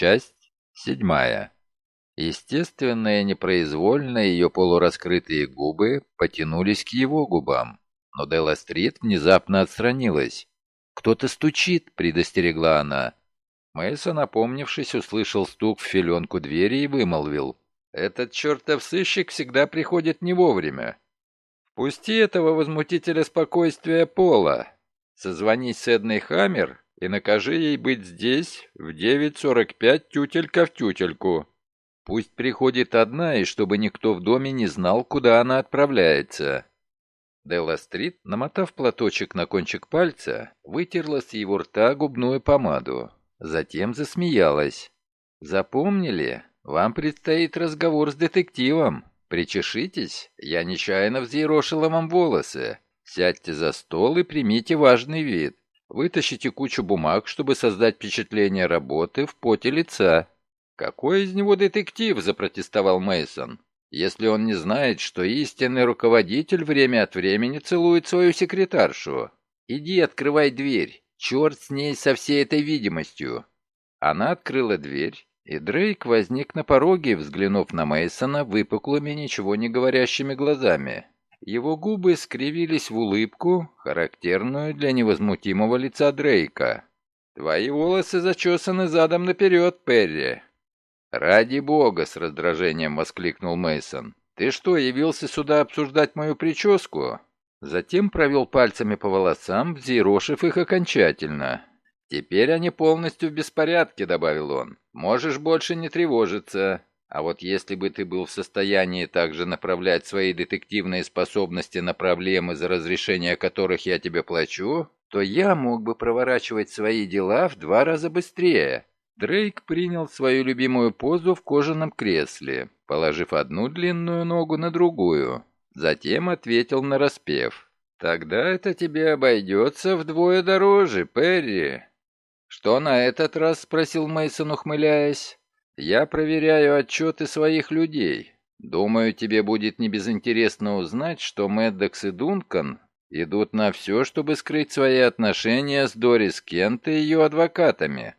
Часть седьмая. Естественно и непроизвольно ее полураскрытые губы потянулись к его губам, но Делла Стрит внезапно отстранилась. «Кто-то стучит», — предостерегла она. Мэйсон, напомнившись, услышал стук в филенку двери и вымолвил. «Этот чертов сыщик всегда приходит не вовремя. Пусти этого возмутителя спокойствия Пола. Созвонись с Эдной Хаммер и накажи ей быть здесь в 9.45 тютелька в тютельку. Пусть приходит одна, и чтобы никто в доме не знал, куда она отправляется». Делла Стрит, намотав платочек на кончик пальца, вытерла с его рта губную помаду. Затем засмеялась. «Запомнили? Вам предстоит разговор с детективом. Причешитесь, я нечаянно взъерошила вам волосы. Сядьте за стол и примите важный вид. Вытащите кучу бумаг, чтобы создать впечатление работы в поте лица». «Какой из него детектив?» – запротестовал Мейсон. «Если он не знает, что истинный руководитель время от времени целует свою секретаршу. Иди открывай дверь. Черт с ней со всей этой видимостью. Она открыла дверь, и Дрейк возник на пороге, взглянув на Мейсона выпуклыми, ничего не говорящими глазами. Его губы скривились в улыбку, характерную для невозмутимого лица Дрейка. «Твои волосы зачесаны задом наперед, Перри!» «Ради бога!» — с раздражением воскликнул Мейсон. «Ты что, явился сюда обсуждать мою прическу?» Затем провел пальцами по волосам, взъерошив их окончательно. «Теперь они полностью в беспорядке», — добавил он. «Можешь больше не тревожиться. А вот если бы ты был в состоянии также направлять свои детективные способности на проблемы, за разрешение которых я тебе плачу, то я мог бы проворачивать свои дела в два раза быстрее». Дрейк принял свою любимую позу в кожаном кресле, положив одну длинную ногу на другую. Затем ответил на распев. «Тогда это тебе обойдется вдвое дороже, Перри». «Что на этот раз?» — спросил Мейсон, ухмыляясь. «Я проверяю отчеты своих людей. Думаю, тебе будет небезынтересно узнать, что Мэддокс и Дункан идут на все, чтобы скрыть свои отношения с Дорис Кент и ее адвокатами».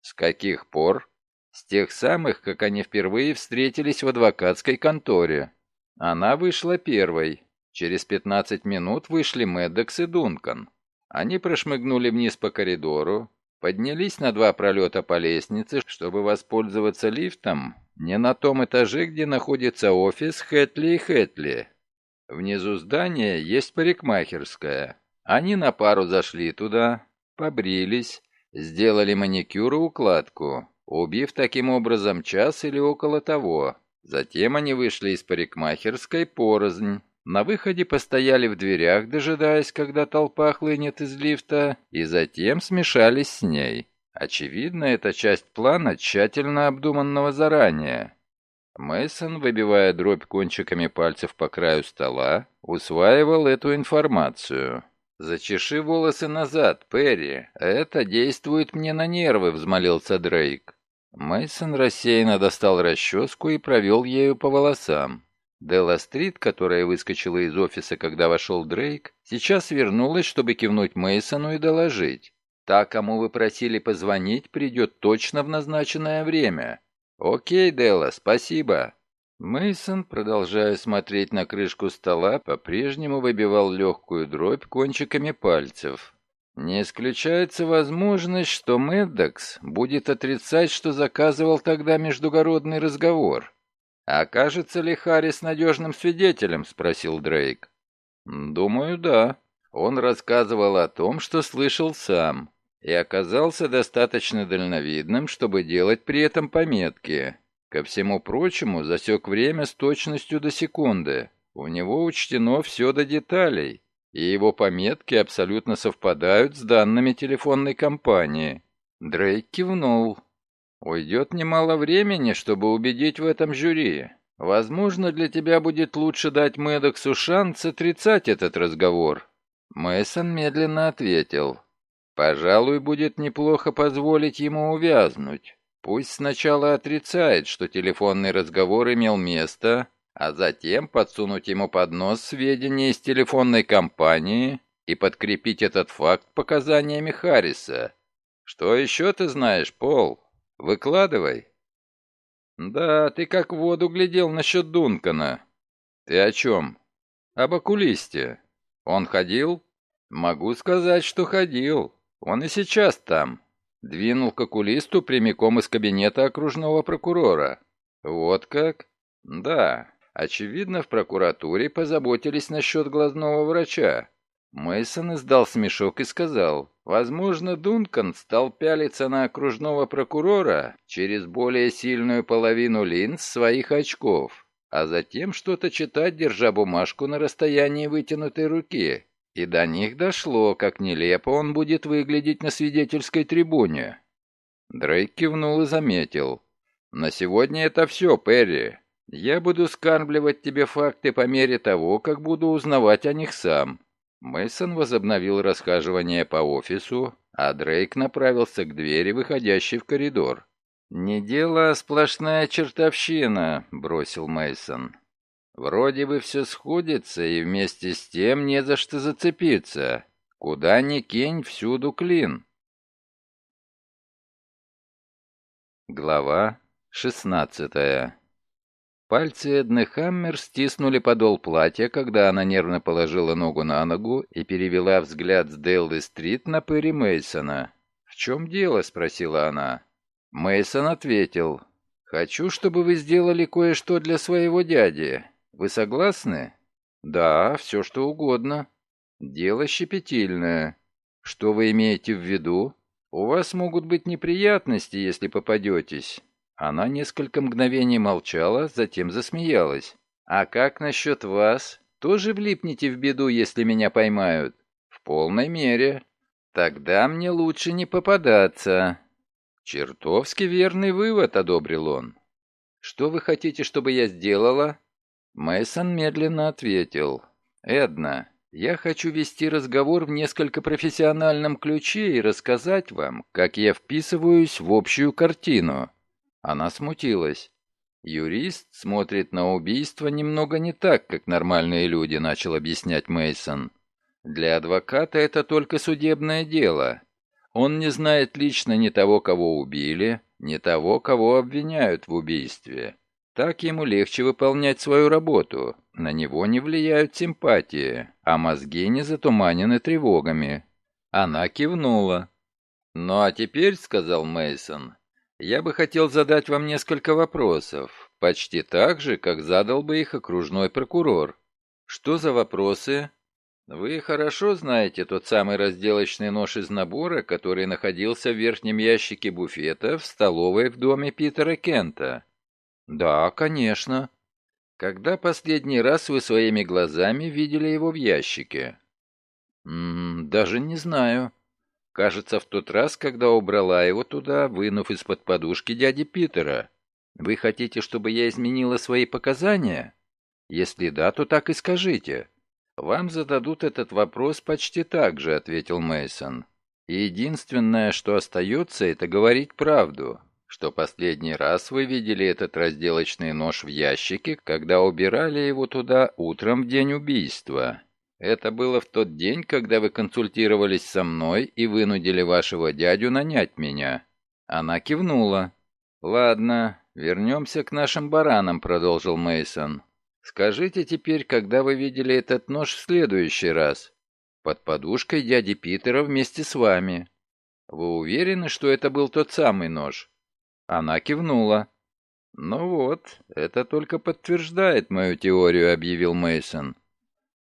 «С каких пор?» «С тех самых, как они впервые встретились в адвокатской конторе». Она вышла первой. Через 15 минут вышли Мэддокс и Дункан. Они прошмыгнули вниз по коридору, поднялись на два пролета по лестнице, чтобы воспользоваться лифтом не на том этаже, где находится офис Хэтли и Хэтли. Внизу здания есть парикмахерская. Они на пару зашли туда, побрились, сделали маникюр и укладку, убив таким образом час или около того. Затем они вышли из парикмахерской порознь. На выходе постояли в дверях, дожидаясь, когда толпа хлынет из лифта, и затем смешались с ней. Очевидно, это часть плана, тщательно обдуманного заранее. Мейсон, выбивая дробь кончиками пальцев по краю стола, усваивал эту информацию. «Зачеши волосы назад, Перри. Это действует мне на нервы», — взмолился Дрейк. Мейсон рассеянно достал расческу и провел ею по волосам. Делла Стрит, которая выскочила из офиса, когда вошел Дрейк, сейчас вернулась, чтобы кивнуть Мейсону и доложить. «Та, кому вы просили позвонить, придет точно в назначенное время». «Окей, Делла, спасибо». Мейсон, продолжая смотреть на крышку стола, по-прежнему выбивал легкую дробь кончиками пальцев. Не исключается возможность, что Мэддокс будет отрицать, что заказывал тогда междугородный разговор. «Окажется ли Харрис надежным свидетелем?» — спросил Дрейк. «Думаю, да. Он рассказывал о том, что слышал сам, и оказался достаточно дальновидным, чтобы делать при этом пометки. Ко всему прочему, засек время с точностью до секунды. У него учтено все до деталей и его пометки абсолютно совпадают с данными телефонной компании. Дрейк кивнул. Уйдет немало времени, чтобы убедить в этом жюри. Возможно, для тебя будет лучше дать Мэддоксу шанс отрицать этот разговор. Мэйсон медленно ответил. Пожалуй, будет неплохо позволить ему увязнуть. Пусть сначала отрицает, что телефонный разговор имел место, а затем подсунуть ему под нос сведения из телефонной компании и подкрепить этот факт показаниями Харриса. Что еще ты знаешь, Пол? Выкладывай. Да, ты как в воду глядел насчет Дункана. Ты о чем? Об окулисте. Он ходил? Могу сказать, что ходил. Он и сейчас там. Двинул к окулисту прямиком из кабинета окружного прокурора. Вот как? Да. Очевидно, в прокуратуре позаботились насчет глазного врача. Мейсон издал смешок и сказал, возможно, Дункан стал пялиться на окружного прокурора через более сильную половину линз своих очков, а затем что-то читать, держа бумажку на расстоянии вытянутой руки. И до них дошло, как нелепо он будет выглядеть на свидетельской трибуне. Дрейк кивнул и заметил. «На сегодня это все, Перри. Я буду скармливать тебе факты по мере того, как буду узнавать о них сам. Мейсон возобновил расхаживание по офису, а Дрейк направился к двери, выходящей в коридор. «Не дело, а сплошная чертовщина», — бросил Мейсон. «Вроде бы все сходится, и вместе с тем не за что зацепиться. Куда ни кинь, всюду клин». Глава шестнадцатая Пальцы Эдны Хаммер стиснули подол платья, когда она нервно положила ногу на ногу и перевела взгляд с Деллы-стрит на Перри Мейсона. «В чем дело?» — спросила она. Мейсон ответил. «Хочу, чтобы вы сделали кое-что для своего дяди. Вы согласны?» «Да, все что угодно». «Дело щепетильное. Что вы имеете в виду? У вас могут быть неприятности, если попадетесь. Она несколько мгновений молчала, затем засмеялась. «А как насчет вас? Тоже влипнете в беду, если меня поймают?» «В полной мере. Тогда мне лучше не попадаться». «Чертовски верный вывод», — одобрил он. «Что вы хотите, чтобы я сделала?» Мэйсон медленно ответил. «Эдна, я хочу вести разговор в несколько профессиональном ключе и рассказать вам, как я вписываюсь в общую картину. Она смутилась. Юрист смотрит на убийство немного не так, как нормальные люди, начал объяснять Мейсон. Для адвоката это только судебное дело. Он не знает лично ни того, кого убили, ни того, кого обвиняют в убийстве. Так ему легче выполнять свою работу. На него не влияют симпатии, а мозги не затуманены тревогами. Она кивнула. «Ну а теперь, — сказал Мейсон, я бы хотел задать вам несколько вопросов, почти так же, как задал бы их окружной прокурор. Что за вопросы? Вы хорошо знаете тот самый разделочный нож из набора, который находился в верхнем ящике буфета в столовой в доме Питера Кента? Да, конечно. Когда последний раз вы своими глазами видели его в ящике? М -м, даже не знаю. Кажется, в тот раз, когда убрала его туда, вынув из-под подушки дяди Питера. Вы хотите, чтобы я изменила свои показания? Если да, то так и скажите. Вам зададут этот вопрос почти так же, ответил Мейсон. Единственное, что остается, это говорить правду, что последний раз вы видели этот разделочный нож в ящике, когда убирали его туда утром в день убийства. Это было в тот день, когда вы консультировались со мной и вынудили вашего дядю нанять меня». Она кивнула. «Ладно, вернемся к нашим баранам», — продолжил Мейсон. «Скажите теперь, когда вы видели этот нож в следующий раз?» «Под подушкой дяди Питера вместе с вами». «Вы уверены, что это был тот самый нож?» Она кивнула. «Ну вот, это только подтверждает мою теорию», — объявил Мейсон.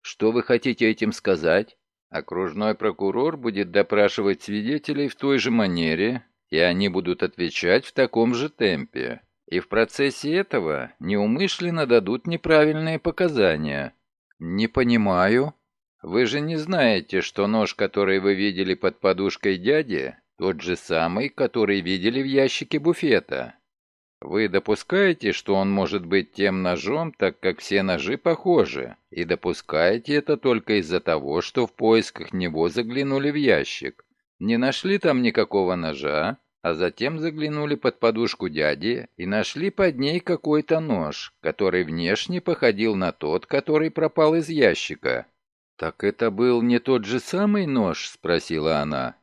Что вы хотите этим сказать? Окружной прокурор будет допрашивать свидетелей в той же манере, и они будут отвечать в таком же темпе. И в процессе этого неумышленно дадут неправильные показания. Не понимаю. Вы же не знаете, что нож, который вы видели под подушкой дяди, тот же самый, который видели в ящике буфета. Вы допускаете, что он может быть тем ножом, так как все ножи похожи, и допускаете это только из-за того, что в поисках него заглянули в ящик. Не нашли там никакого ножа, а затем заглянули под подушку дяди и нашли под ней какой-то нож, который внешне походил на тот, который пропал из ящика. «Так это был не тот же самый нож?» — спросила она.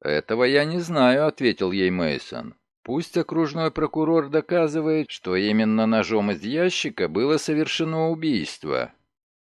«Этого я не знаю», — ответил ей Мейсон. Пусть окружной прокурор доказывает, что именно ножом из ящика было совершено убийство.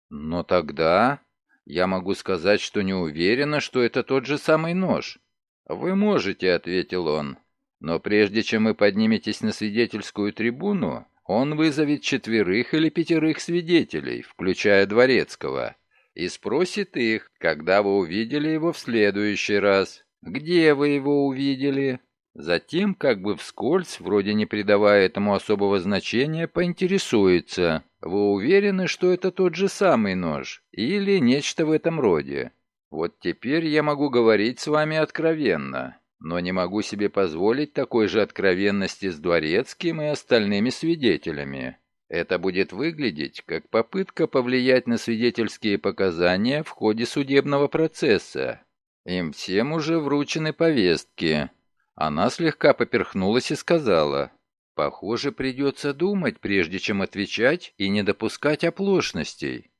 Но тогда я могу сказать, что не уверена, что это тот же самый нож. Вы можете, ответил он. Но прежде чем вы подниметесь на свидетельскую трибуну, он вызовет четверых или пятерых свидетелей, включая Дворецкого, и спросит их, когда вы увидели его в следующий раз, где вы его увидели. Затем, как бы вскользь, вроде не придавая этому особого значения, поинтересуется, вы уверены, что это тот же самый нож или нечто в этом роде. Вот теперь я могу говорить с вами откровенно но не могу себе позволить такой же откровенности с Дворецким и остальными свидетелями. Это будет выглядеть как попытка повлиять на свидетельские показания в ходе судебного процесса. Им всем уже вручены повестки. Она слегка поперхнулась и сказала, «Похоже, придется думать, прежде чем отвечать и не допускать оплошностей».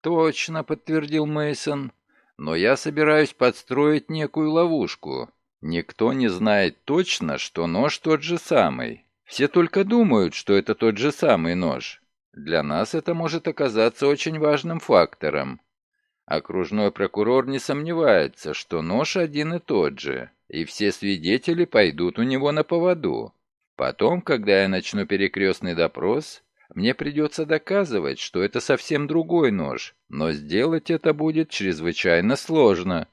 «Точно», — подтвердил Мейсон. «но я собираюсь подстроить некую ловушку. Никто не знает точно, что нож тот же самый. Все только думают, что это тот же самый нож. Для нас это может оказаться очень важным фактором. Окружной прокурор не сомневается, что нож один и тот же, и все свидетели пойдут у него на поводу. Потом, когда я начну перекрестный допрос, мне придется доказывать, что это совсем другой нож, но сделать это будет чрезвычайно сложно.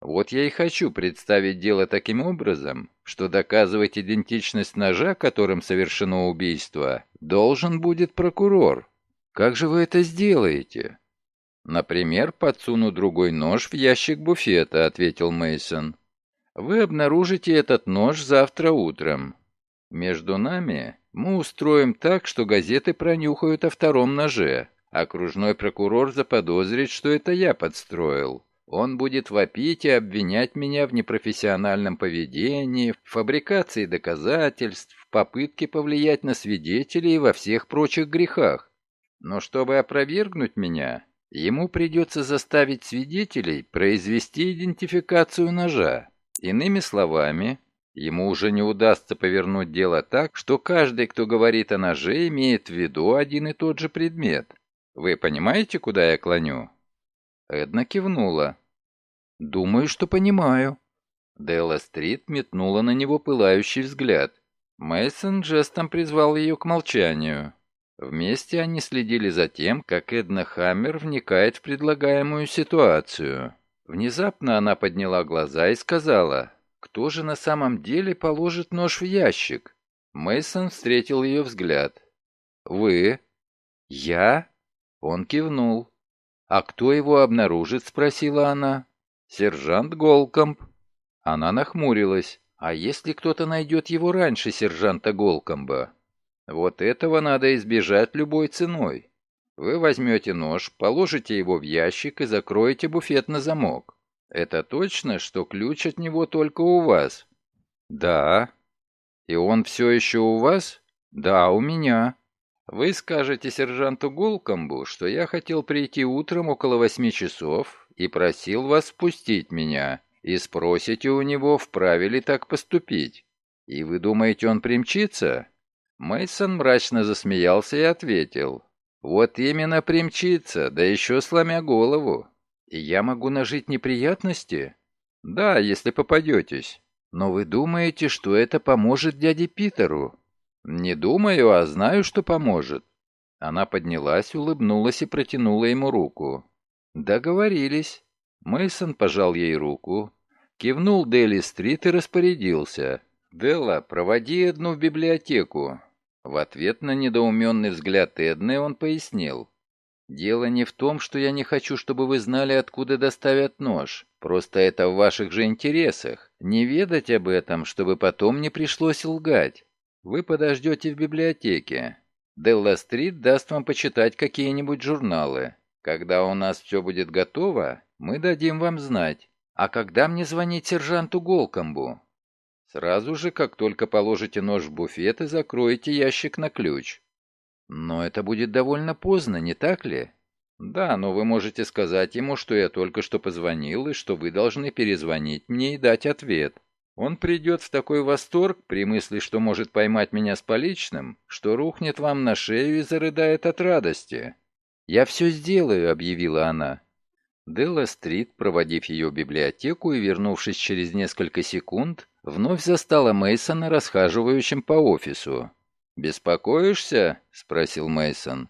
Вот я и хочу представить дело таким образом, что доказывать идентичность ножа, которым совершено убийство, должен будет прокурор. Как же вы это сделаете? Например, подсуну другой нож в ящик буфета, ответил Мейсон. Вы обнаружите этот нож завтра утром. Между нами мы устроим так, что газеты пронюхают о втором ноже. Окружной прокурор заподозрит, что это я подстроил. Он будет вопить и обвинять меня в непрофессиональном поведении, в фабрикации доказательств, в попытке повлиять на свидетелей и во всех прочих грехах. Но чтобы опровергнуть меня, ему придется заставить свидетелей произвести идентификацию ножа. Иными словами, ему уже не удастся повернуть дело так, что каждый, кто говорит о ноже, имеет в виду один и тот же предмет. Вы понимаете, куда я клоню? Эдна кивнула. «Думаю, что понимаю». Делла Стрит метнула на него пылающий взгляд. Мейсон жестом призвал ее к молчанию. Вместе они следили за тем, как Эдна Хаммер вникает в предлагаемую ситуацию. Внезапно она подняла глаза и сказала, «Кто же на самом деле положит нож в ящик?» Мейсон встретил ее взгляд. «Вы?» «Я?» Он кивнул. «А кто его обнаружит?» — спросила она. «Сержант Голкомб». Она нахмурилась. «А если кто-то найдет его раньше сержанта Голкомба?» «Вот этого надо избежать любой ценой. Вы возьмете нож, положите его в ящик и закроете буфет на замок. Это точно, что ключ от него только у вас?» «Да». «И он все еще у вас?» «Да, у меня». «Вы скажете сержанту Голкомбу, что я хотел прийти утром около восьми часов, и просил вас впустить меня, и спросите у него, вправе ли так поступить. И вы думаете, он примчится?» Мейсон мрачно засмеялся и ответил. «Вот именно примчится, да еще сломя голову. И я могу нажить неприятности?» «Да, если попадетесь. Но вы думаете, что это поможет дяде Питеру?» «Не думаю, а знаю, что поможет». Она поднялась, улыбнулась и протянула ему руку. Договорились. Мейсон пожал ей руку, кивнул Дели-стрит и распорядился. «Делла, проводи Эдну в библиотеку». В ответ на недоуменный взгляд Эдны он пояснил. «Дело не в том, что я не хочу, чтобы вы знали, откуда доставят нож. Просто это в ваших же интересах. Не ведать об этом, чтобы потом не пришлось лгать. Вы подождете в библиотеке. Делла-стрит даст вам почитать какие-нибудь журналы. Когда у нас все будет готово, мы дадим вам знать. А когда мне звонить сержанту Голкомбу? Сразу же, как только положите нож в буфет и закроете ящик на ключ. Но это будет довольно поздно, не так ли? Да, но вы можете сказать ему, что я только что позвонил и что вы должны перезвонить мне и дать ответ. Он придет в такой восторг при мысли, что может поймать меня с поличным, что рухнет вам на шею и зарыдает от радости. «Я все сделаю», — объявила она. Делла Стрит, проводив ее в библиотеку и вернувшись через несколько секунд, вновь застала Мейсона расхаживающим по офису. «Беспокоишься?» — спросил Мейсон.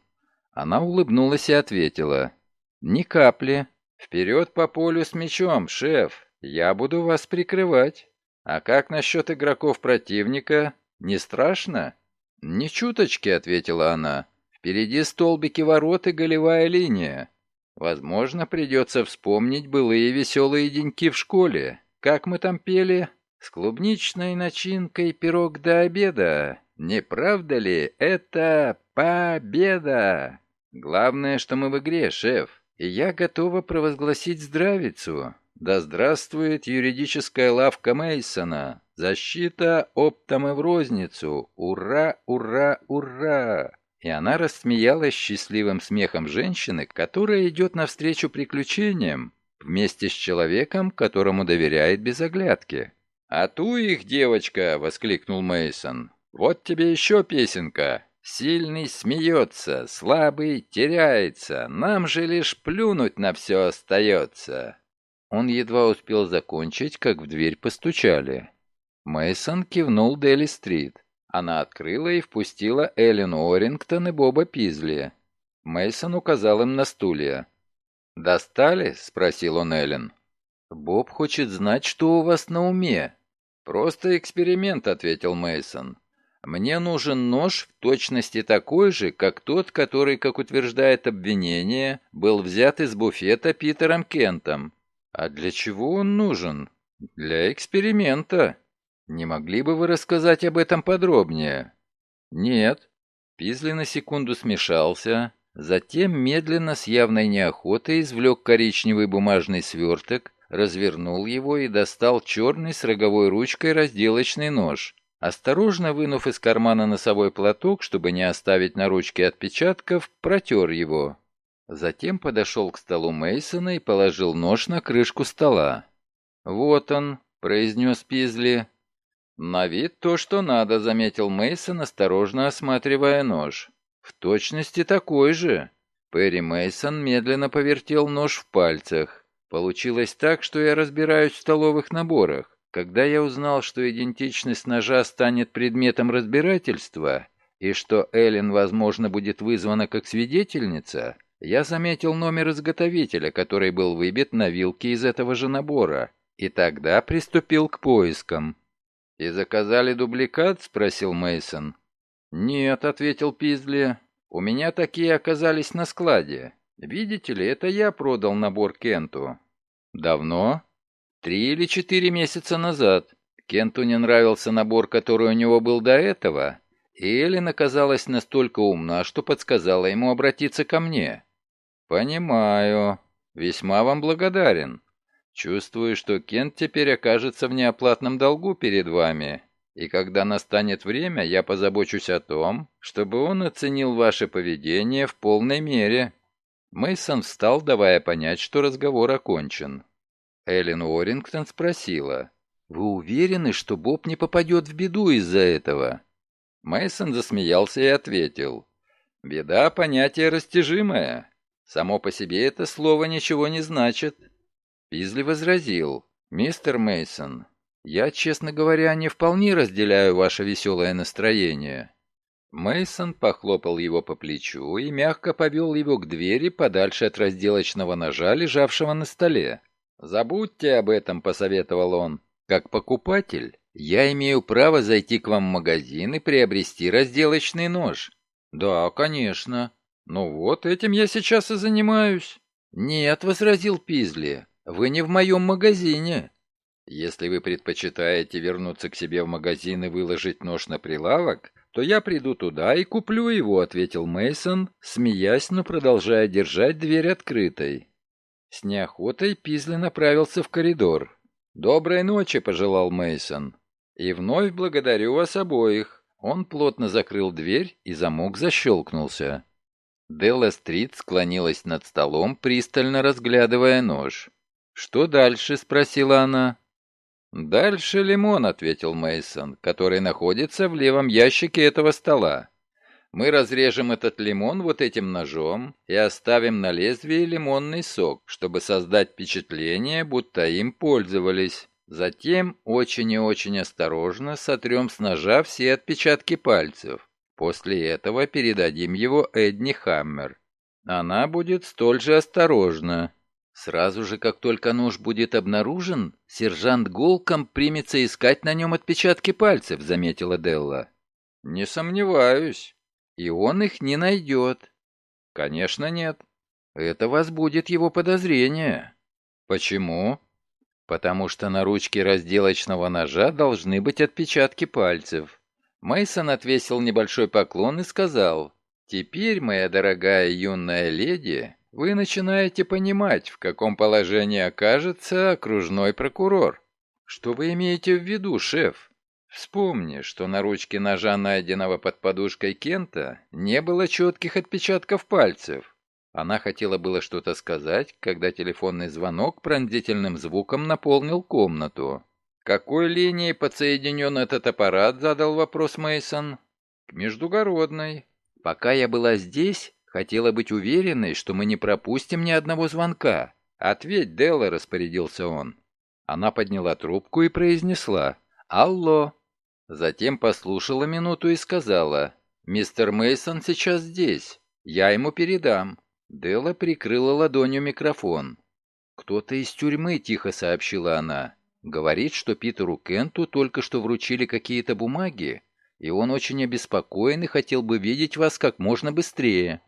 Она улыбнулась и ответила. «Ни капли. Вперед по полю с мячом, шеф. Я буду вас прикрывать». «А как насчет игроков противника? Не страшно?» «Ни чуточки», — ответила она. «Впереди столбики ворот и голевая линия. Возможно, придется вспомнить былые веселые деньки в школе. Как мы там пели? С клубничной начинкой пирог до обеда. Не правда ли это победа? Главное, что мы в игре, шеф. И я готова провозгласить здравицу. Да здравствует юридическая лавка Мейсона. Защита оптом и в розницу. Ура, ура, ура! И она рассмеялась счастливым смехом женщины, которая идет навстречу приключениям вместе с человеком, которому доверяет без оглядки. «А ту их, девочка!» — воскликнул Мейсон. «Вот тебе еще песенка. Сильный смеется, слабый теряется. Нам же лишь плюнуть на все остается». Он едва успел закончить, как в дверь постучали. Мейсон кивнул Дели-стрит. Она открыла и впустила Эллен Орингтон и Боба Пизли. Мейсон указал им на стулья. «Достали?» — спросил он Эллен. «Боб хочет знать, что у вас на уме». «Просто эксперимент», — ответил Мейсон. «Мне нужен нож в точности такой же, как тот, который, как утверждает обвинение, был взят из буфета Питером Кентом. А для чего он нужен? Для эксперимента. Не могли бы вы рассказать об этом подробнее? Нет. Пизли на секунду смешался, затем медленно с явной неохотой извлек коричневый бумажный сверток, развернул его и достал черный с роговой ручкой разделочный нож. Осторожно вынув из кармана носовой платок, чтобы не оставить на ручке отпечатков, протер его. Затем подошел к столу Мейсона и положил нож на крышку стола. «Вот он», — произнес Пизли. «На вид то, что надо», — заметил Мейсон, осторожно осматривая нож. «В точности такой же». Перри Мейсон медленно повертел нож в пальцах. Получилось так, что я разбираюсь в столовых наборах. Когда я узнал, что идентичность ножа станет предметом разбирательства и что Эллен, возможно, будет вызвана как свидетельница, я заметил номер изготовителя, который был выбит на вилке из этого же набора, и тогда приступил к поискам. «И заказали дубликат?» — спросил Мейсон. «Нет», — ответил Пизли. «У меня такие оказались на складе. Видите ли, это я продал набор Кенту». «Давно?» «Три или четыре месяца назад. Кенту не нравился набор, который у него был до этого, и Эллен оказалась настолько умна, что подсказала ему обратиться ко мне. «Понимаю. Весьма вам благодарен. Чувствую, что Кент теперь окажется в неоплатном долгу перед вами, и когда настанет время, я позабочусь о том, чтобы он оценил ваше поведение в полной мере». Мейсон встал, давая понять, что разговор окончен. Эллен Уоррингтон спросила, «Вы уверены, что Боб не попадет в беду из-за этого?» Мейсон засмеялся и ответил, «Беда — понятие растяжимое. Само по себе это слово ничего не значит. Пизли возразил. «Мистер Мейсон, я, честно говоря, не вполне разделяю ваше веселое настроение». Мейсон похлопал его по плечу и мягко повел его к двери подальше от разделочного ножа, лежавшего на столе. «Забудьте об этом», — посоветовал он. «Как покупатель, я имею право зайти к вам в магазин и приобрести разделочный нож». «Да, конечно. «Ну вот, этим я сейчас и занимаюсь». «Нет», — возразил Пизли, — «вы не в моем магазине». «Если вы предпочитаете вернуться к себе в магазин и выложить нож на прилавок, то я приду туда и куплю его», — ответил Мейсон, смеясь, но продолжая держать дверь открытой. С неохотой Пизли направился в коридор. «Доброй ночи», — пожелал Мейсон. «И вновь благодарю вас обоих». Он плотно закрыл дверь, и замок защелкнулся. Делла Стрит склонилась над столом, пристально разглядывая нож. «Что дальше?» — спросила она. Дальше лимон, ответил Мейсон, который находится в левом ящике этого стола. Мы разрежем этот лимон вот этим ножом и оставим на лезвии лимонный сок, чтобы создать впечатление, будто им пользовались. Затем очень и очень осторожно сотрем с ножа все отпечатки пальцев. После этого передадим его Эдни Хаммер. Она будет столь же осторожна. Сразу же, как только нож будет обнаружен, сержант Голком примется искать на нем отпечатки пальцев, заметила Делла. Не сомневаюсь. И он их не найдет. Конечно, нет. Это возбудит его подозрения. Почему? Потому что на ручке разделочного ножа должны быть отпечатки пальцев. Мейсон отвесил небольшой поклон и сказал, «Теперь, моя дорогая юная леди, вы начинаете понимать, в каком положении окажется окружной прокурор. Что вы имеете в виду, шеф? Вспомни, что на ручке ножа, найденного под подушкой Кента, не было четких отпечатков пальцев. Она хотела было что-то сказать, когда телефонный звонок пронзительным звуком наполнил комнату. «Какой линией подсоединен этот аппарат?» — задал вопрос Мейсон. «К междугородной. Пока я была здесь, хотела быть уверенной, что мы не пропустим ни одного звонка. Ответь, Делла», — распорядился он. Она подняла трубку и произнесла «Алло». Затем послушала минуту и сказала, «Мистер Мейсон сейчас здесь. Я ему передам». Дела прикрыла ладонью микрофон. «Кто-то из тюрьмы», — тихо сообщила она. «Говорит, что Питеру Кенту только что вручили какие-то бумаги, и он очень обеспокоен и хотел бы видеть вас как можно быстрее».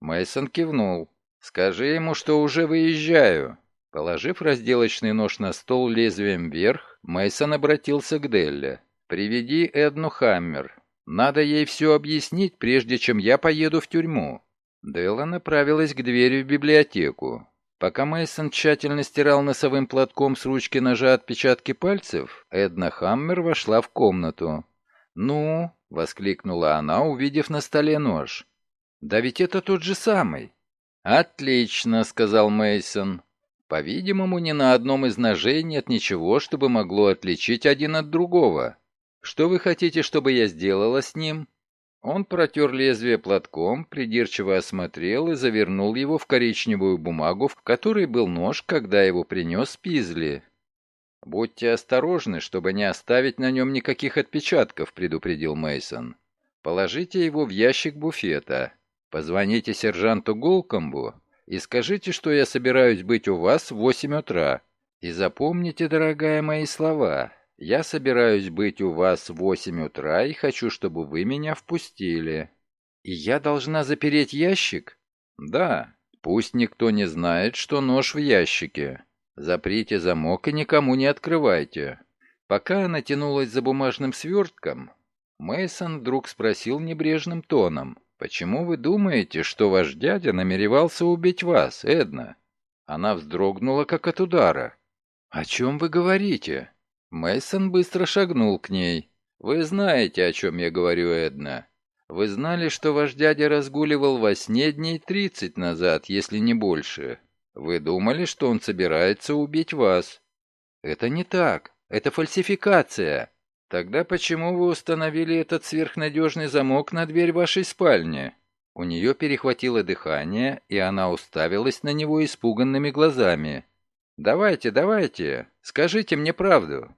Мейсон кивнул. «Скажи ему, что уже выезжаю». Положив разделочный нож на стол лезвием вверх, Мейсон обратился к Делле. «Приведи Эдну Хаммер. Надо ей все объяснить, прежде чем я поеду в тюрьму». Делла направилась к двери в библиотеку. Пока Мейсон тщательно стирал носовым платком с ручки ножа отпечатки пальцев, Эдна Хаммер вошла в комнату. «Ну?» — воскликнула она, увидев на столе нож. «Да ведь это тот же самый». «Отлично», — сказал Мейсон. «По-видимому, ни на одном из ножей нет ничего, чтобы могло отличить один от другого. Что вы хотите, чтобы я сделала с ним?» Он протер лезвие платком, придирчиво осмотрел и завернул его в коричневую бумагу, в которой был нож, когда его принес Пизли. «Будьте осторожны, чтобы не оставить на нем никаких отпечатков», — предупредил Мейсон. «Положите его в ящик буфета. Позвоните сержанту Голкомбу и скажите, что я собираюсь быть у вас в восемь утра. И запомните, дорогая, мои слова. Я собираюсь быть у вас в восемь утра и хочу, чтобы вы меня впустили. И я должна запереть ящик? Да. Пусть никто не знает, что нож в ящике. Заприте замок и никому не открывайте. Пока она тянулась за бумажным свертком, Мейсон вдруг спросил небрежным тоном. «Почему вы думаете, что ваш дядя намеревался убить вас, Эдна?» Она вздрогнула, как от удара. «О чем вы говорите?» Мейсон быстро шагнул к ней. «Вы знаете, о чем я говорю, Эдна. Вы знали, что ваш дядя разгуливал во сне дней тридцать назад, если не больше. Вы думали, что он собирается убить вас. Это не так. Это фальсификация. Тогда почему вы установили этот сверхнадежный замок на дверь вашей спальни?» У нее перехватило дыхание, и она уставилась на него испуганными глазами. «Давайте, давайте, скажите мне правду».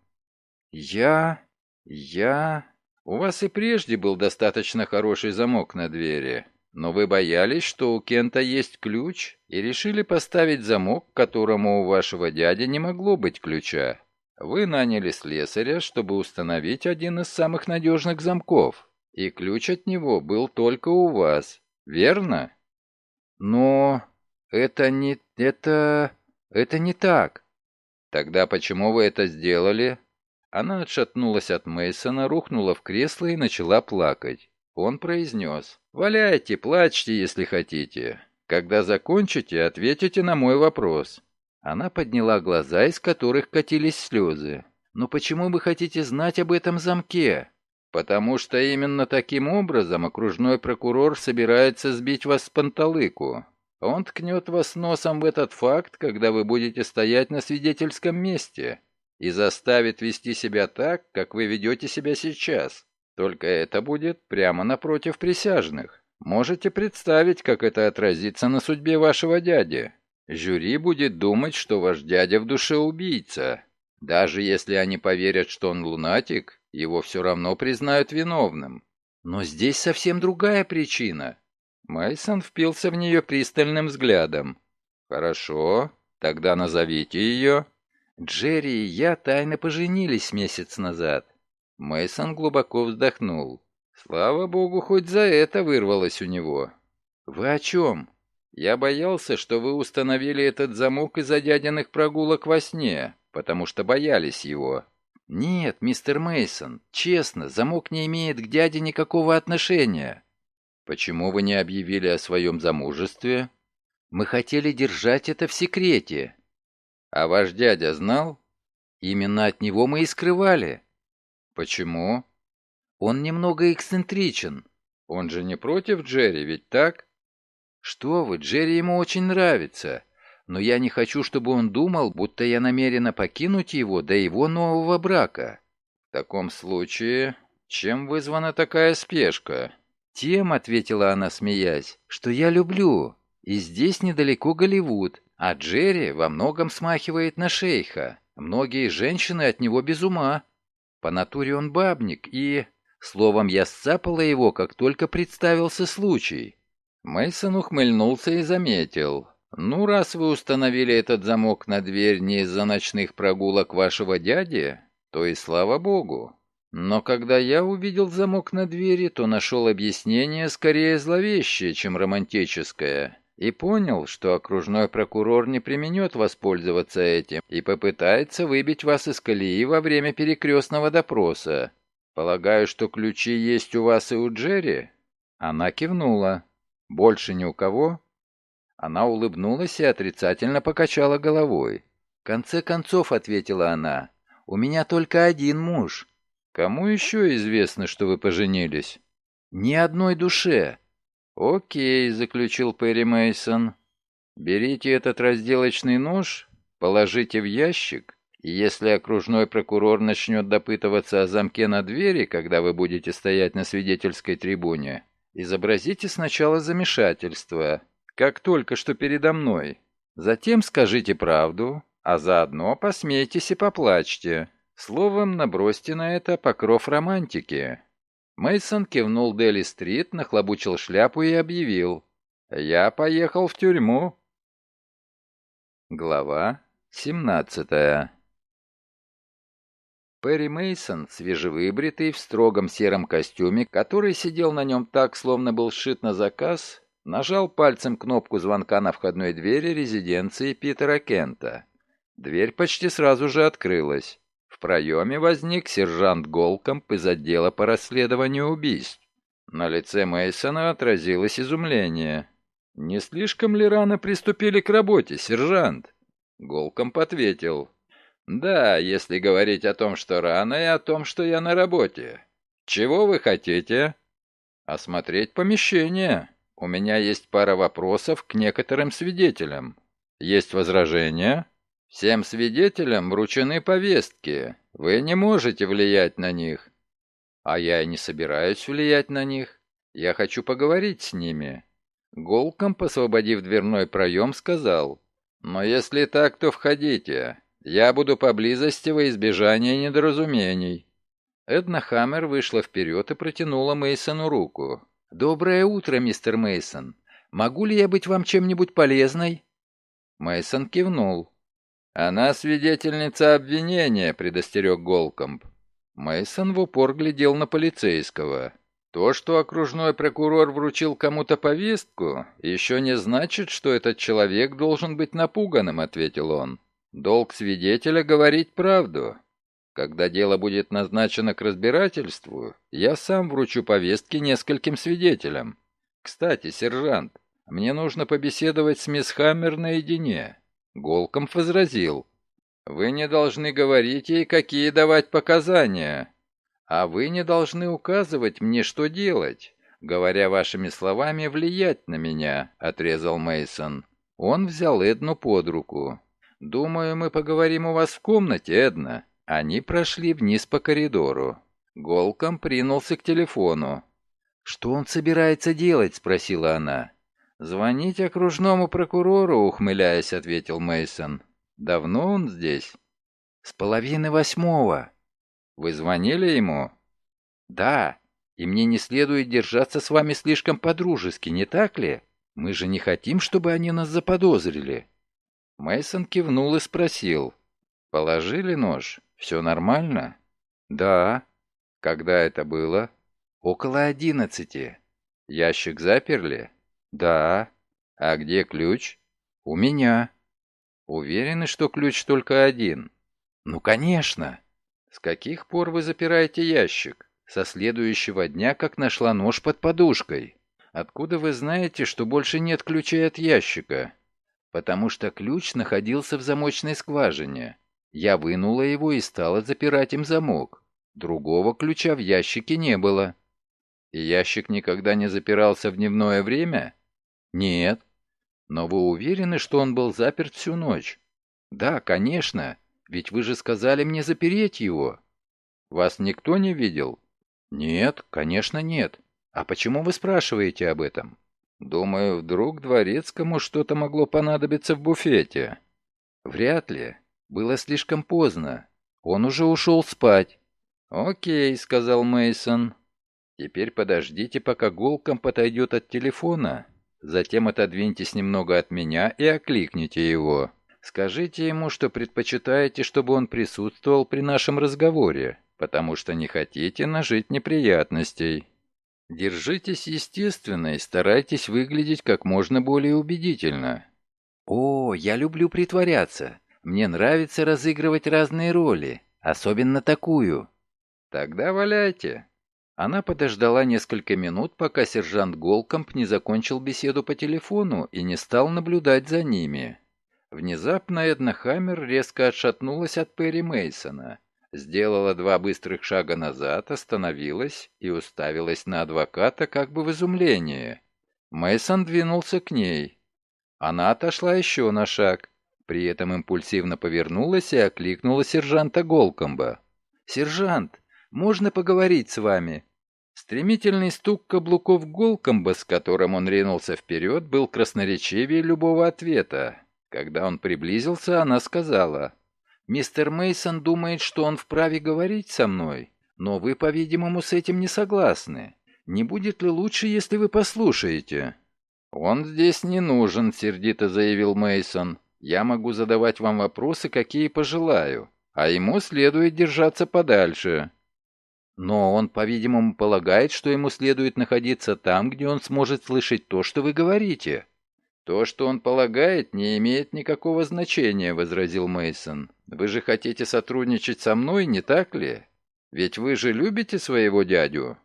«Я... я...» «У вас и прежде был достаточно хороший замок на двери, но вы боялись, что у Кента есть ключ, и решили поставить замок, которому у вашего дяди не могло быть ключа. Вы наняли слесаря, чтобы установить один из самых надежных замков, и ключ от него был только у вас, верно?» «Но... это не... это...» «Это не так». «Тогда почему вы это сделали?» Она отшатнулась от Мейсона, рухнула в кресло и начала плакать. Он произнес. «Валяйте, плачьте, если хотите. Когда закончите, ответите на мой вопрос». Она подняла глаза, из которых катились слезы. «Но почему вы хотите знать об этом замке?» «Потому что именно таким образом окружной прокурор собирается сбить вас с панталыку. Он ткнет вас носом в этот факт, когда вы будете стоять на свидетельском месте. и заставит вести себя так, как вы ведете себя сейчас. Только это будет прямо напротив присяжных. Можете представить, как это отразится на судьбе вашего дяди. Жюри будет думать, что ваш дядя в душе убийца. Даже если они поверят, что он лунатик, его все равно признают виновным. Но здесь совсем другая причина. Майсон впился в нее пристальным взглядом. «Хорошо, тогда назовите ее». «Джерри и я тайно поженились месяц назад». Майсон глубоко вздохнул. Слава богу, хоть за это вырвалось у него. «Вы о чем?» «Я боялся, что вы установили этот замок из-за дядиных прогулок во сне, потому что боялись его». «Нет, мистер Мейсон, честно, замок не имеет к дяде никакого отношения». «Почему вы не объявили о своем замужестве?» «Мы хотели держать это в секрете». «А ваш дядя знал?» «Именно от него мы и скрывали». «Почему?» «Он немного эксцентричен». «Он же не против Джерри, ведь так?» «Что вы, Джерри ему очень нравится но я не хочу, чтобы он думал, будто я намерена покинуть его до его нового брака. В таком случае, чем вызвана такая спешка? Тем, ответила она, смеясь, что я люблю, и здесь недалеко Голливуд, а Джерри во многом смахивает на шейха. Многие женщины от него без ума. По натуре он бабник, и... Словом, я сцапала его, как только представился случай. Мейсон ухмыльнулся и заметил. «Ну, раз вы установили этот замок на дверь не из-за ночных прогулок вашего дяди, то и слава богу. Но когда я увидел замок на двери, то нашел объяснение скорее зловещее, чем романтическое, и понял, что окружной прокурор не применет воспользоваться этим и попытается выбить вас из колеи во время перекрестного допроса. Полагаю, что ключи есть у вас и у Джерри?» Она кивнула. «Больше ни у кого?» Она улыбнулась и отрицательно покачала головой. «В конце концов», — ответила она, — «у меня только один муж». «Кому еще известно, что вы поженились?» «Ни одной душе». «Окей», — заключил Перри Мейсон. «Берите этот разделочный нож, положите в ящик, и если окружной прокурор начнет допытываться о замке на двери, когда вы будете стоять на свидетельской трибуне, изобразите сначала замешательство, как только что передо мной. Затем скажите правду, а заодно посмейтесь и поплачьте. Словом, набросьте на это покров романтики». Мейсон кивнул Дели-стрит, нахлобучил шляпу и объявил. «Я поехал в тюрьму». Глава 17 Перри Мейсон, свежевыбритый, в строгом сером костюме, который сидел на нем так, словно был сшит на заказ, Нажал пальцем кнопку звонка на входной двери резиденции Питера Кента. Дверь почти сразу же открылась. В проеме возник сержант Голкомп из отдела по расследованию убийств. На лице Мейсона отразилось изумление. «Не слишком ли рано приступили к работе, сержант?» Голкомп ответил. «Да, если говорить о том, что рано, и о том, что я на работе. Чего вы хотите?» «Осмотреть помещение». У меня есть пара вопросов к некоторым свидетелям. Есть возражения? Всем свидетелям вручены повестки. Вы не можете влиять на них. А я и не собираюсь влиять на них. Я хочу поговорить с ними. Голком, освободив дверной проем, сказал, «Но если так, то входите. Я буду поблизости во избежание недоразумений». Эдна Хаммер вышла вперед и протянула Мейсону руку. «Доброе утро, мистер Мейсон. Могу ли я быть вам чем-нибудь полезной?» Мейсон кивнул. «Она свидетельница обвинения», — предостерег Голкомб. Мейсон в упор глядел на полицейского. «То, что окружной прокурор вручил кому-то повестку, еще не значит, что этот человек должен быть напуганным», — ответил он. «Долг свидетеля — говорить правду. Когда дело будет назначено к разбирательству, я сам вручу повестки нескольким свидетелям. Кстати, сержант, мне нужно побеседовать с мисс Хаммер наедине». Голком возразил. «Вы не должны говорить ей, какие давать показания. А вы не должны указывать мне, что делать, говоря вашими словами, влиять на меня», — отрезал Мейсон. Он взял Эдну под руку. «Думаю, мы поговорим у вас в комнате, Эдна. Они прошли вниз по коридору. Голком принулся к телефону. «Что он собирается делать?» — спросила она. «Звонить окружному прокурору», — ухмыляясь, ответил Мейсон. «Давно он здесь?» «С половины восьмого». «Вы звонили ему?» «Да, и мне не следует держаться с вами слишком по-дружески, не так ли? Мы же не хотим, чтобы они нас заподозрили». Мейсон кивнул и спросил. «Положили нож? Все нормально?» «Да». «Когда это было?» «Около одиннадцати». «Ящик заперли?» «Да». «А где ключ?» «У меня». «Уверены, что ключ только один?» «Ну, конечно». «С каких пор вы запираете ящик?» «Со следующего дня, как нашла нож под подушкой». «Откуда вы знаете, что больше нет ключей от ящика?» «Потому что ключ находился в замочной скважине. Я вынула его и стала запирать им замок. Другого ключа в ящике не было». «И ящик никогда не запирался в дневное время?» «Нет». «Но вы уверены, что он был заперт всю ночь?» «Да, конечно, ведь вы же сказали мне запереть его». «Вас никто не видел?» «Нет, конечно нет. А почему вы спрашиваете об этом?» «Думаю, вдруг дворецкому что-то могло понадобиться в буфете». «Вряд ли. Было слишком поздно. Он уже ушел спать». «Окей», — сказал Мейсон. «Теперь подождите, пока Голком подойдет от телефона. Затем отодвиньтесь немного от меня и окликните его. Скажите ему, что предпочитаете, чтобы он присутствовал при нашем разговоре, потому что не хотите нажить неприятностей. Держитесь естественно и старайтесь выглядеть как можно более убедительно. О, я люблю притворяться. Мне нравится разыгрывать разные роли, особенно такую. Тогда валяйте. Она подождала несколько минут, пока сержант Голкомп не закончил беседу по телефону и не стал наблюдать за ними. Внезапно Эдна Хаммер резко отшатнулась от Перри Мейсона, сделала два быстрых шага назад, остановилась и уставилась на адвоката как бы в изумлении. Мейсон двинулся к ней. Она отошла еще на шаг, при этом импульсивно повернулась и окликнула сержанта Голкомба. «Сержант, можно поговорить с вами?» Стремительный стук каблуков Голкомба, с которым он ринулся вперед, был красноречивее любого ответа. Когда он приблизился, она сказала, «Мистер Мейсон думает, что он вправе говорить со мной, но вы, по-видимому, с этим не согласны. Не будет ли лучше, если вы послушаете?» «Он здесь не нужен», — сердито заявил Мейсон. «Я могу задавать вам вопросы, какие пожелаю, а ему следует держаться подальше». Но он, по-видимому, полагает, что ему следует находиться там, где он сможет слышать то, что вы говорите. То, что он полагает, не имеет никакого значения, возразил Мейсон. Вы же хотите сотрудничать со мной, не так ли? Ведь вы же любите своего дядю?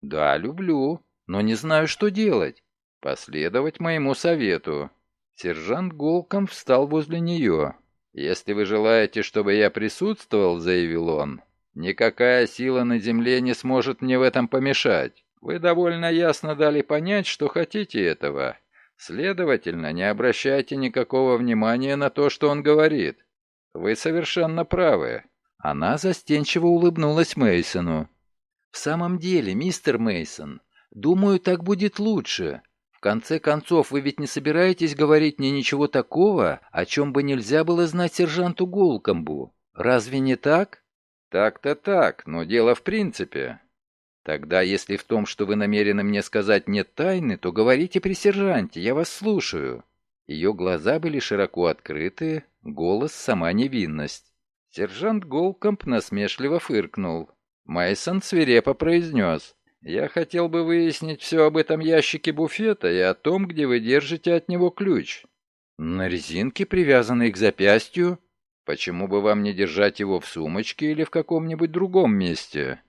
Да, люблю, но не знаю, что делать. Последовать моему совету. Сержант Голком встал возле нее. «Если вы желаете, чтобы я присутствовал», — заявил он, Никакая сила на земле не сможет мне в этом помешать. Вы довольно ясно дали понять, что хотите этого. Следовательно, не обращайте никакого внимания на то, что он говорит. Вы совершенно правы. Она застенчиво улыбнулась Мейсону. В самом деле, мистер Мейсон, думаю, так будет лучше. В конце концов, вы ведь не собираетесь говорить мне ничего такого, о чем бы нельзя было знать сержанту Голкомбу. Разве не так? «Так-то так, но дело в принципе». «Тогда, если в том, что вы намерены мне сказать, нет тайны, то говорите при сержанте, я вас слушаю». Ее глаза были широко открыты, голос — сама невинность. Сержант Голкомп насмешливо фыркнул. Майсон свирепо произнес. «Я хотел бы выяснить все об этом ящике буфета и о том, где вы держите от него ключ». «На резинке, привязанной к запястью?» Почему бы вам не держать его в сумочке или в каком-нибудь другом месте?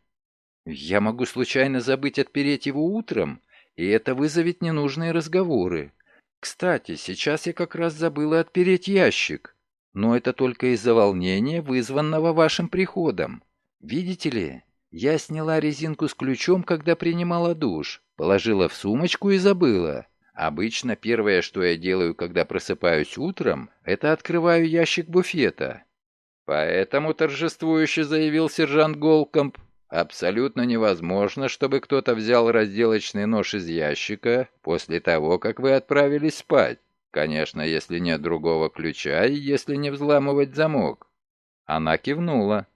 Я могу случайно забыть отпереть его утром, и это вызовет ненужные разговоры. Кстати, сейчас я как раз забыла отпереть ящик, но это только из-за волнения, вызванного вашим приходом. Видите ли, я сняла резинку с ключом, когда принимала душ, положила в сумочку и забыла. Обычно первое, что я делаю, когда просыпаюсь утром, это открываю ящик буфета. Поэтому торжествующе заявил сержант Голкомп, абсолютно невозможно, чтобы кто-то взял разделочный нож из ящика после того, как вы отправились спать. Конечно, если нет другого ключа и если не взламывать замок. Она кивнула.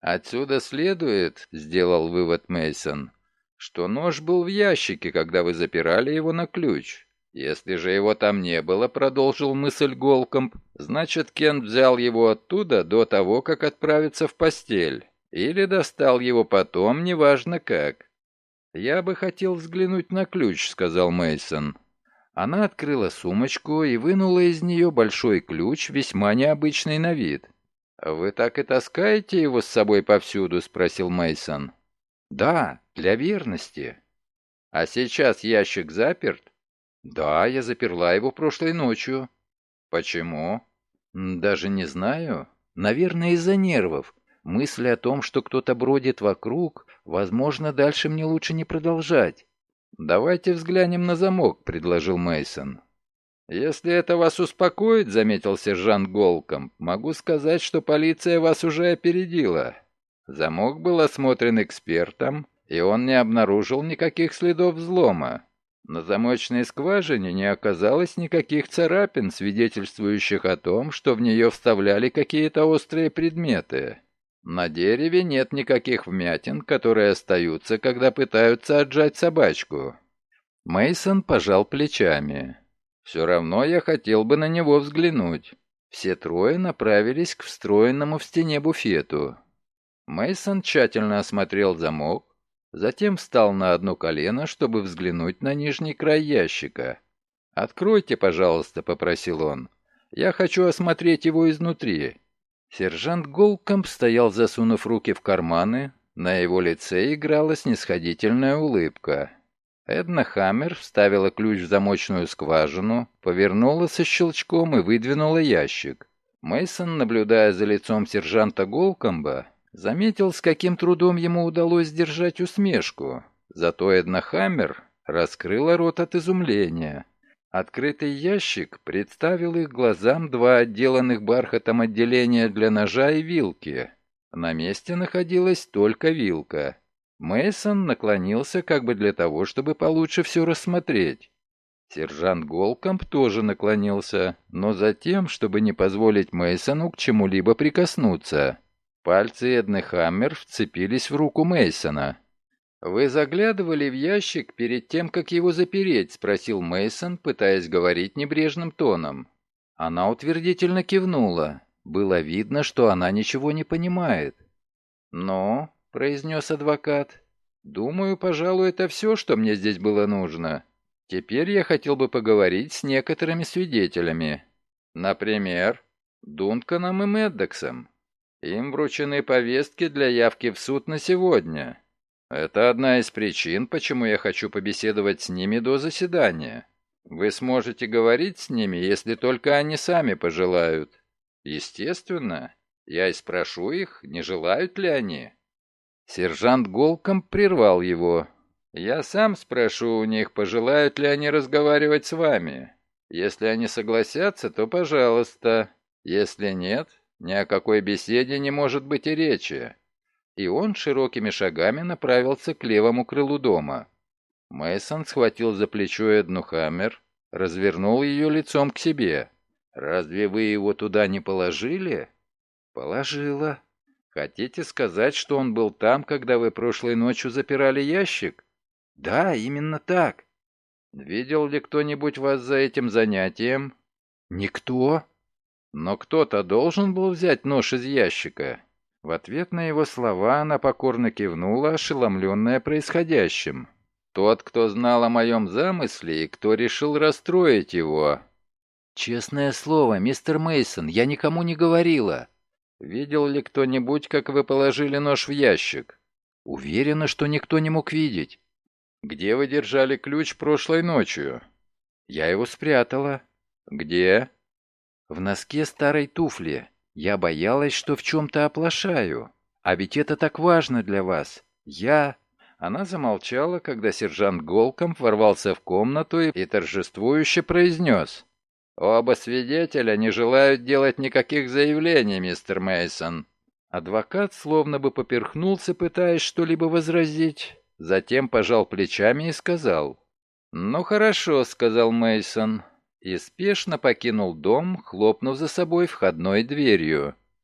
Отсюда следует, сделал вывод Мейсон, что нож был в ящике, когда вы запирали его на ключ. Если же его там не было, продолжил мысль Голкомп, значит, Кент взял его оттуда до того, как отправиться в постель. Или достал его потом, неважно как. «Я бы хотел взглянуть на ключ», — сказал Мейсон. Она открыла сумочку и вынула из нее большой ключ, весьма необычный на вид. «Вы так и таскаете его с собой повсюду?» — спросил Мейсон. «Да, для верности». «А сейчас ящик заперт?» «Да, я заперла его прошлой ночью». «Почему?» «Даже не знаю. Наверное, из-за нервов. Мысль о том, что кто-то бродит вокруг, возможно, дальше мне лучше не продолжать». «Давайте взглянем на замок», — предложил Мейсон. «Если это вас успокоит», — заметил сержант Голком, — «могу сказать, что полиция вас уже опередила. Замок был осмотрен экспертом, и он не обнаружил никаких следов взлома. На замочной скважине не оказалось никаких царапин, свидетельствующих о том, что в нее вставляли какие-то острые предметы. На дереве нет никаких вмятин, которые остаются, когда пытаются отжать собачку. Мейсон пожал плечами. Все равно я хотел бы на него взглянуть. Все трое направились к встроенному в стене буфету. Мейсон тщательно осмотрел замок, Затем встал на одно колено, чтобы взглянуть на нижний край ящика. «Откройте, пожалуйста», — попросил он. «Я хочу осмотреть его изнутри». Сержант Голкомп стоял, засунув руки в карманы. На его лице играла снисходительная улыбка. Эдна Хаммер вставила ключ в замочную скважину, повернула со щелчком и выдвинула ящик. Мейсон, наблюдая за лицом сержанта Голкомба, Заметил, с каким трудом ему удалось сдержать усмешку. Зато Эдна Хаммер раскрыла рот от изумления. Открытый ящик представил их глазам два отделанных бархатом отделения для ножа и вилки. На месте находилась только вилка. Мейсон наклонился как бы для того, чтобы получше все рассмотреть. Сержант Голкомп тоже наклонился, но затем, чтобы не позволить Мейсону к чему-либо прикоснуться. Пальцы Эдны Хаммер вцепились в руку Мейсона. «Вы заглядывали в ящик перед тем, как его запереть?» — спросил Мейсон, пытаясь говорить небрежным тоном. Она утвердительно кивнула. Было видно, что она ничего не понимает. «Но», — произнес адвокат, — «думаю, пожалуй, это все, что мне здесь было нужно. Теперь я хотел бы поговорить с некоторыми свидетелями. Например, Дунканом и Меддоксом. Им вручены повестки для явки в суд на сегодня. Это одна из причин, почему я хочу побеседовать с ними до заседания. Вы сможете говорить с ними, если только они сами пожелают. Естественно, я и спрошу их, не желают ли они. Сержант Голком прервал его. Я сам спрошу у них, пожелают ли они разговаривать с вами. Если они согласятся, то пожалуйста. Если нет, ни о какой беседе не может быть и речи. И он широкими шагами направился к левому крылу дома. Мейсон схватил за плечо Эдну Хаммер, развернул ее лицом к себе. «Разве вы его туда не положили?» «Положила». «Хотите сказать, что он был там, когда вы прошлой ночью запирали ящик?» «Да, именно так». «Видел ли кто-нибудь вас за этим занятием?» «Никто». Но кто-то должен был взять нож из ящика. В ответ на его слова она покорно кивнула, ошеломленная происходящим. Тот, кто знал о моем замысле и кто решил расстроить его. «Честное слово, мистер Мейсон, я никому не говорила». «Видел ли кто-нибудь, как вы положили нож в ящик?» «Уверена, что никто не мог видеть». «Где вы держали ключ прошлой ночью?» «Я его спрятала». «Где?» В носке старой туфли. Я боялась, что в чем-то оплошаю. А ведь это так важно для вас. Я...» Она замолчала, когда сержант Голком ворвался в комнату и торжествующе произнес. Оба свидетеля не желают делать никаких заявлений, мистер Мейсон. Адвокат словно бы поперхнулся, пытаясь что-либо возразить, затем пожал плечами и сказал: "Ну хорошо", сказал Мейсон и спешно покинул дом, хлопнув за собой входной дверью.